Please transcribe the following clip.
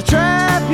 the trap